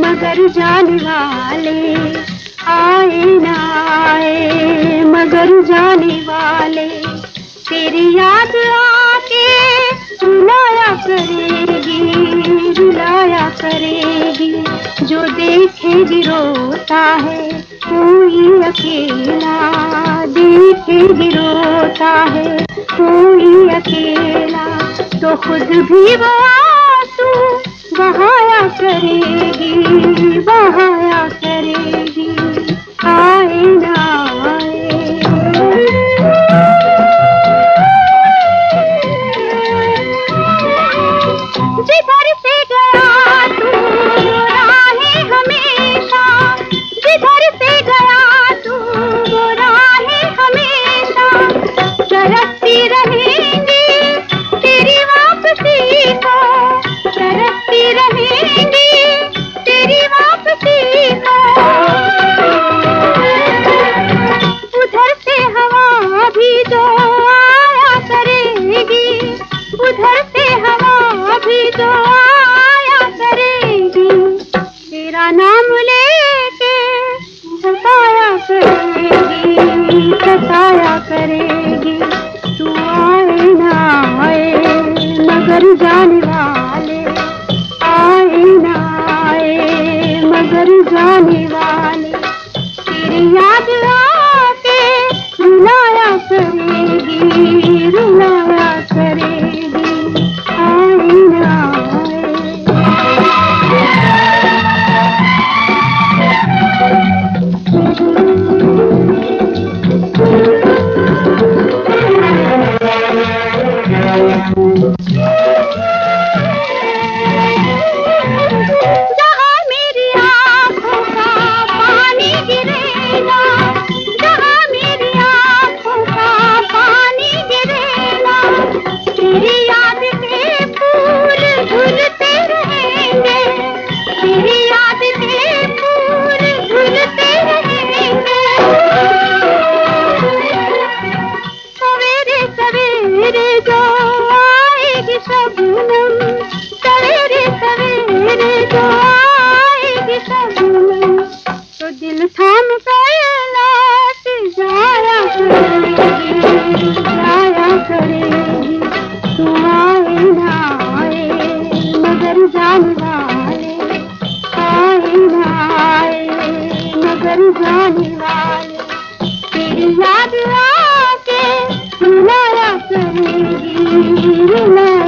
मगर जाने वाले आए ना मगर जाने वाले, तेरी याद आके रुलाया करेगी रुलाया करेगी, जो देखेगी रोता है, कोई अकेला देखेगी रोता है तो खुद भी वो आँसू बहाया करेगी बहाया उधर से हवा भी जो आया करेगी। तेरा नाम लेके सताया करेगी सताया करेगी। तू आए ना आए, मगर जाने वाले। आए ना आए, मगर जाने वाले। तेरी याद आके रुलाया करेगी रुलाया मगर जाने वाले तेरी याद आके रुलाया करेगी रुलाया